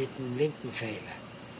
mit dem linken Fehler.